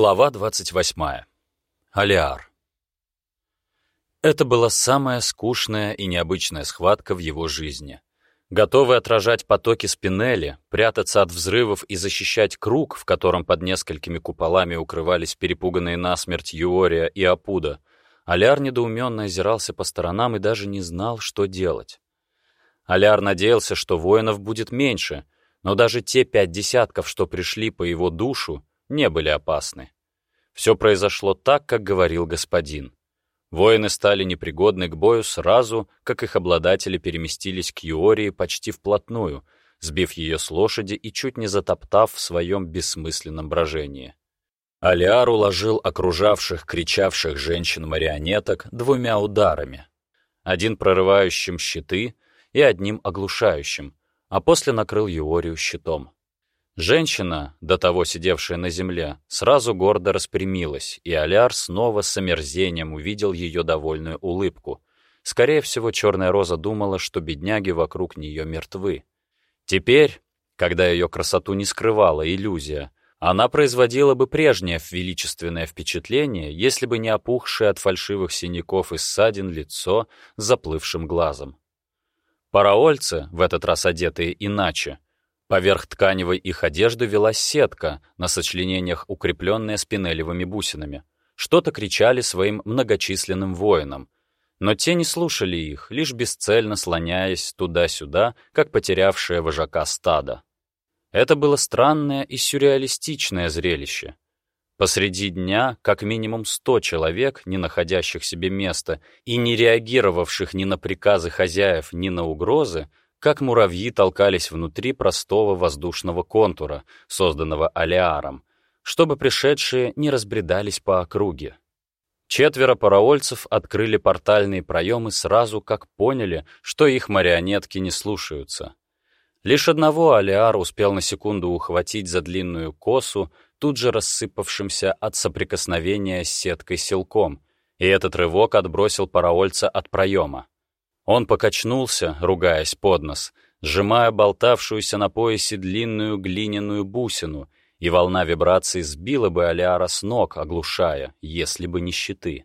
Глава 28. Алиар. Это была самая скучная и необычная схватка в его жизни. Готовый отражать потоки спинели, прятаться от взрывов и защищать круг, в котором под несколькими куполами укрывались перепуганные насмерть Юория и Апуда, Аляр недоуменно озирался по сторонам и даже не знал, что делать. Аляр надеялся, что воинов будет меньше, но даже те пять десятков, что пришли по его душу, не были опасны. Все произошло так, как говорил господин. Воины стали непригодны к бою сразу, как их обладатели переместились к Юории почти вплотную, сбив ее с лошади и чуть не затоптав в своем бессмысленном брожении. Алиар уложил окружавших, кричавших женщин-марионеток двумя ударами. Один прорывающим щиты и одним оглушающим, а после накрыл Юорию щитом. Женщина, до того сидевшая на земле, сразу гордо распрямилась, и Аляр снова с омерзением увидел ее довольную улыбку. Скорее всего, Черная Роза думала, что бедняги вокруг нее мертвы. Теперь, когда ее красоту не скрывала иллюзия, она производила бы прежнее величественное впечатление, если бы не опухшее от фальшивых синяков и ссадин лицо с заплывшим глазом. Параольцы, в этот раз одетые иначе, Поверх тканевой их одежды велась сетка, на сочленениях укрепленная спинелевыми бусинами. Что-то кричали своим многочисленным воинам. Но те не слушали их, лишь бесцельно слоняясь туда-сюда, как потерявшее вожака стадо. Это было странное и сюрреалистичное зрелище. Посреди дня как минимум сто человек, не находящих себе места и не реагировавших ни на приказы хозяев, ни на угрозы, как муравьи толкались внутри простого воздушного контура, созданного Алиаром, чтобы пришедшие не разбредались по округе. Четверо параольцев открыли портальные проемы сразу, как поняли, что их марионетки не слушаются. Лишь одного Алиар успел на секунду ухватить за длинную косу, тут же рассыпавшимся от соприкосновения с сеткой силком, и этот рывок отбросил параольца от проема. Он покачнулся, ругаясь под нос, сжимая болтавшуюся на поясе длинную глиняную бусину, и волна вибраций сбила бы Алиара с ног, оглушая, если бы не щиты.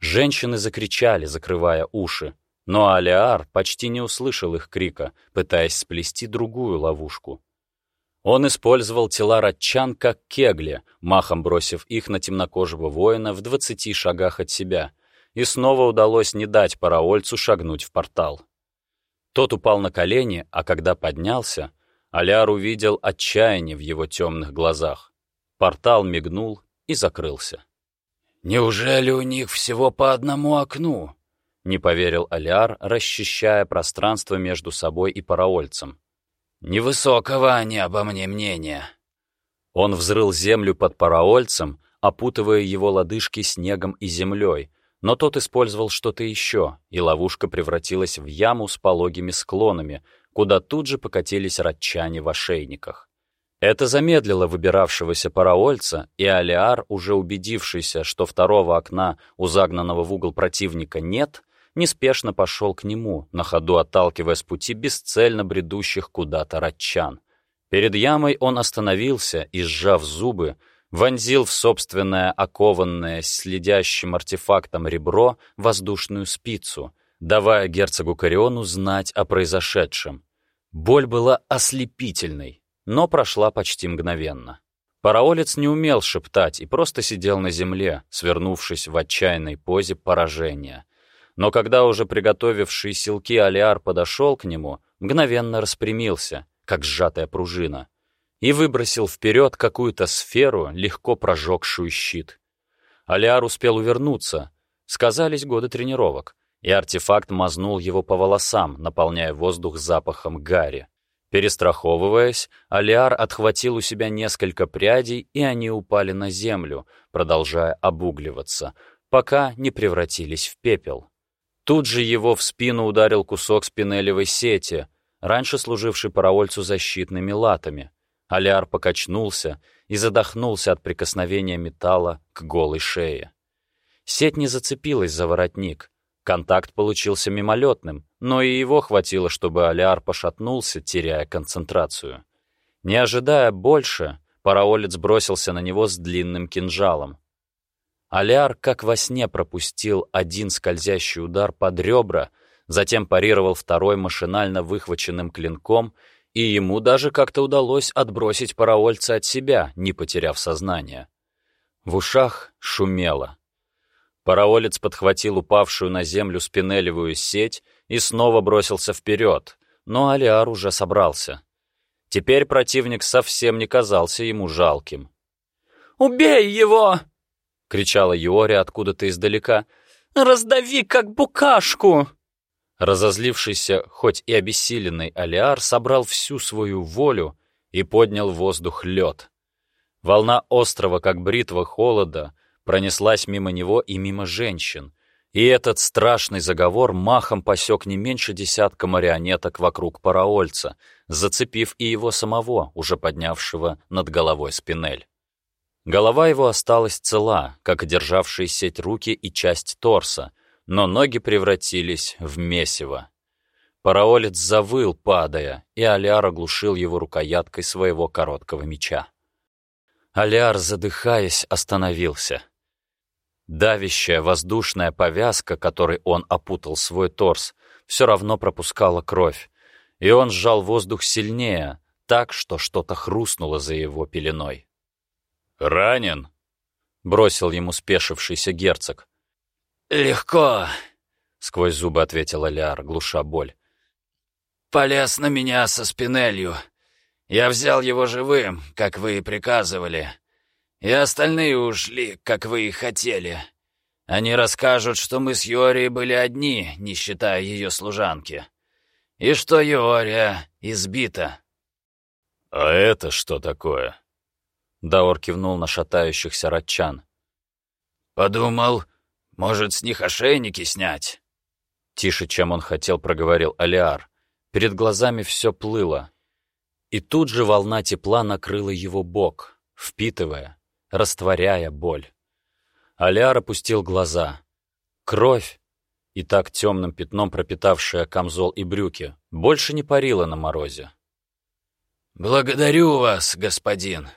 Женщины закричали, закрывая уши, но Алиар почти не услышал их крика, пытаясь сплести другую ловушку. Он использовал тела ратчан как кегли, махом бросив их на темнокожего воина в двадцати шагах от себя — и снова удалось не дать параольцу шагнуть в портал. Тот упал на колени, а когда поднялся, Аляр увидел отчаяние в его темных глазах. Портал мигнул и закрылся. «Неужели у них всего по одному окну?» — не поверил Аляр, расчищая пространство между собой и параольцем. «Невысокого они обо мне мнения». Он взрыл землю под параольцем, опутывая его лодыжки снегом и землей, но тот использовал что-то еще, и ловушка превратилась в яму с пологими склонами, куда тут же покатились ратчане в ошейниках. Это замедлило выбиравшегося параольца, и Алиар, уже убедившийся, что второго окна у загнанного в угол противника нет, неспешно пошел к нему, на ходу отталкивая с пути бесцельно бредущих куда-то ратчан. Перед ямой он остановился и, сжав зубы, вонзил в собственное окованное следящим артефактом ребро воздушную спицу, давая герцогу Кариону знать о произошедшем. Боль была ослепительной, но прошла почти мгновенно. Параолец не умел шептать и просто сидел на земле, свернувшись в отчаянной позе поражения. Но когда уже приготовивший силки Алиар подошел к нему, мгновенно распрямился, как сжатая пружина — и выбросил вперед какую-то сферу, легко прожегшую щит. Алиар успел увернуться. Сказались годы тренировок, и артефакт мазнул его по волосам, наполняя воздух запахом гари. Перестраховываясь, Алиар отхватил у себя несколько прядей, и они упали на землю, продолжая обугливаться, пока не превратились в пепел. Тут же его в спину ударил кусок спинелевой сети, раньше служивший параольцу защитными латами. Аляр покачнулся и задохнулся от прикосновения металла к голой шее. Сеть не зацепилась за воротник. Контакт получился мимолетным, но и его хватило, чтобы Аляр пошатнулся, теряя концентрацию. Не ожидая больше, Параолец бросился на него с длинным кинжалом. Аляр, как во сне, пропустил один скользящий удар под ребра, затем парировал второй машинально выхваченным клинком, и ему даже как-то удалось отбросить параольца от себя, не потеряв сознание. В ушах шумело. Параолец подхватил упавшую на землю спинелевую сеть и снова бросился вперед, но Алиар уже собрался. Теперь противник совсем не казался ему жалким. «Убей его!» — кричала Юори откуда-то издалека. «Раздави, как букашку!» Разозлившийся, хоть и обессиленный Алиар собрал всю свою волю и поднял в воздух лед. Волна острова, как бритва холода, пронеслась мимо него и мимо женщин, и этот страшный заговор махом посек не меньше десятка марионеток вокруг параольца, зацепив и его самого, уже поднявшего над головой спинель. Голова его осталась цела, как державшие сеть руки и часть торса, но ноги превратились в месиво. Параолец завыл, падая, и Аляр оглушил его рукояткой своего короткого меча. Аляр, задыхаясь, остановился. Давящая воздушная повязка, которой он опутал свой торс, все равно пропускала кровь, и он сжал воздух сильнее, так, что что-то хрустнуло за его пеленой. «Ранен?» — бросил ему спешившийся герцог. «Легко», — сквозь зубы ответил Ляр, глуша боль. «Полез на меня со спинелью. Я взял его живым, как вы и приказывали. И остальные ушли, как вы и хотели. Они расскажут, что мы с Йорией были одни, не считая ее служанки. И что Йория избита». «А это что такое?» Даор кивнул на шатающихся ратчан. «Подумал, может, с них ошейники снять?» Тише, чем он хотел, проговорил Алиар. Перед глазами все плыло. И тут же волна тепла накрыла его бок, впитывая, растворяя боль. Аляр опустил глаза. Кровь, и так темным пятном пропитавшая камзол и брюки, больше не парила на морозе. «Благодарю вас, господин!»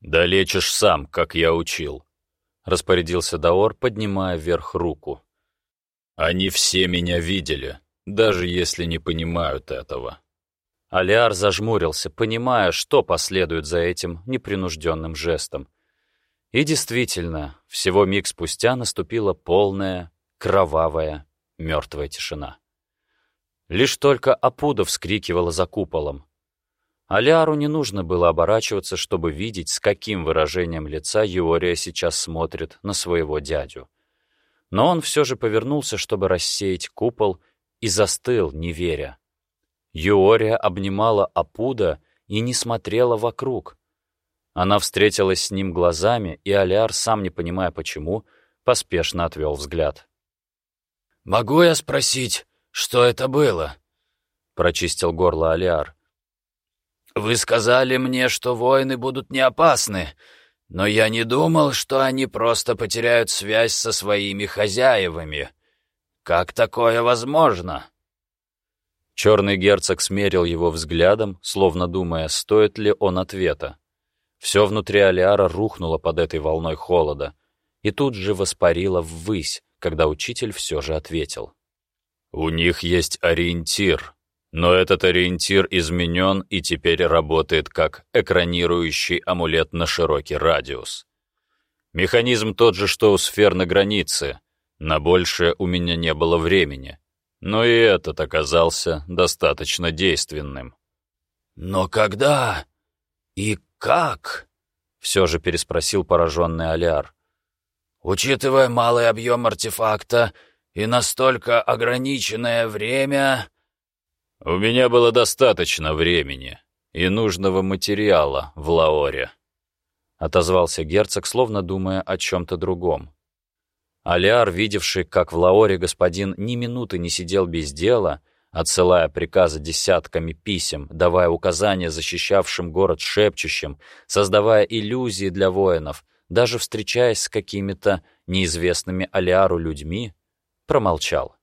«Да лечишь сам, как я учил», — распорядился Даор, поднимая вверх руку. «Они все меня видели, даже если не понимают этого». Алиар зажмурился, понимая, что последует за этим непринужденным жестом. И действительно, всего миг спустя наступила полная, кровавая, мертвая тишина. Лишь только Апуда вскрикивала за куполом. Алиару не нужно было оборачиваться, чтобы видеть, с каким выражением лица Юория сейчас смотрит на своего дядю. Но он все же повернулся, чтобы рассеять купол, и застыл, не веря. Юория обнимала Апуда и не смотрела вокруг. Она встретилась с ним глазами, и Аляр, сам не понимая почему, поспешно отвел взгляд. «Могу я спросить, что это было?» — прочистил горло Алиар. «Вы сказали мне, что воины будут не опасны, но я не думал, что они просто потеряют связь со своими хозяевами. Как такое возможно?» Черный герцог смерил его взглядом, словно думая, стоит ли он ответа. Все внутри Алиара рухнуло под этой волной холода и тут же воспарило ввысь, когда учитель все же ответил. «У них есть ориентир, но этот ориентир изменен и теперь работает как экранирующий амулет на широкий радиус. Механизм тот же, что у сфер на границе, на большее у меня не было времени, но и этот оказался достаточно действенным. «Но когда и как?» — все же переспросил пораженный Аляр. «Учитывая малый объем артефакта и настолько ограниченное время...» «У меня было достаточно времени и нужного материала в Лаоре», — отозвался герцог, словно думая о чем-то другом. Алиар, видевший, как в Лаоре господин ни минуты не сидел без дела, отсылая приказы десятками писем, давая указания защищавшим город шепчущим, создавая иллюзии для воинов, даже встречаясь с какими-то неизвестными Алиару людьми, промолчал.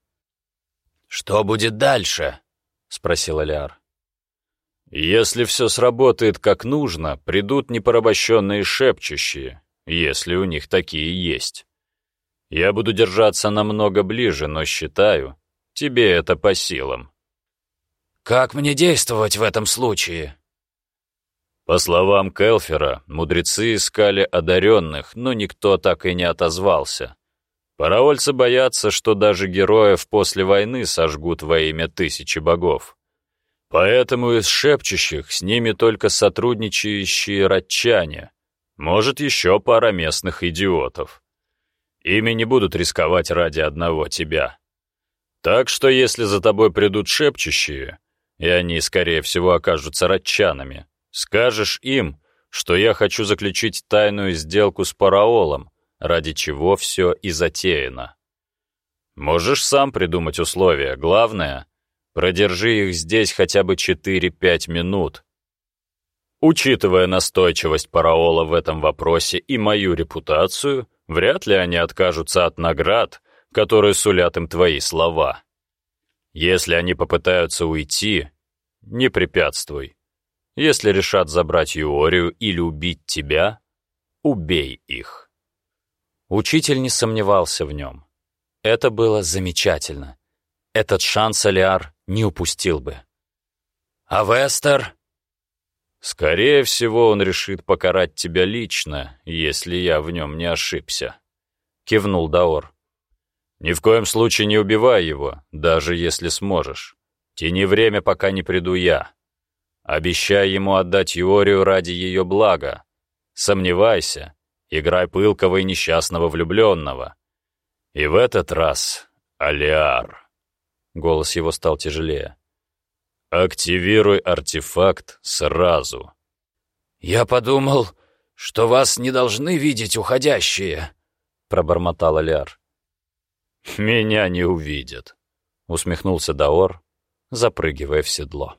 «Что будет дальше?» — спросил Алиар. Если все сработает как нужно, придут непорабощенные шепчущие, если у них такие есть. Я буду держаться намного ближе, но считаю, тебе это по силам. Как мне действовать в этом случае? По словам Келфера, мудрецы искали одаренных, но никто так и не отозвался. Параольцы боятся, что даже героев после войны сожгут во имя тысячи богов. Поэтому из шепчущих с ними только сотрудничающие ратчане, может, еще пара местных идиотов. Ими не будут рисковать ради одного тебя. Так что если за тобой придут шепчущие, и они, скорее всего, окажутся ратчанами, скажешь им, что я хочу заключить тайную сделку с параолом, ради чего все и затеяно. Можешь сам придумать условия, главное — Продержи их здесь хотя бы 4-5 минут. Учитывая настойчивость Параола в этом вопросе и мою репутацию, вряд ли они откажутся от наград, которые сулят им твои слова. Если они попытаются уйти, не препятствуй. Если решат забрать Юорию или убить тебя, убей их. Учитель не сомневался в нем. Это было замечательно. Этот шанс Алиар не упустил бы. «А Вестер?» «Скорее всего, он решит покарать тебя лично, если я в нем не ошибся», — кивнул Даор. «Ни в коем случае не убивай его, даже если сможешь. Тяни время, пока не приду я. Обещай ему отдать Юорию ради ее блага. Сомневайся, играй пылкого и несчастного влюбленного. И в этот раз Алиар». Голос его стал тяжелее. «Активируй артефакт сразу». «Я подумал, что вас не должны видеть уходящие», — пробормотал Алиар. «Меня не увидят», — усмехнулся Даор, запрыгивая в седло.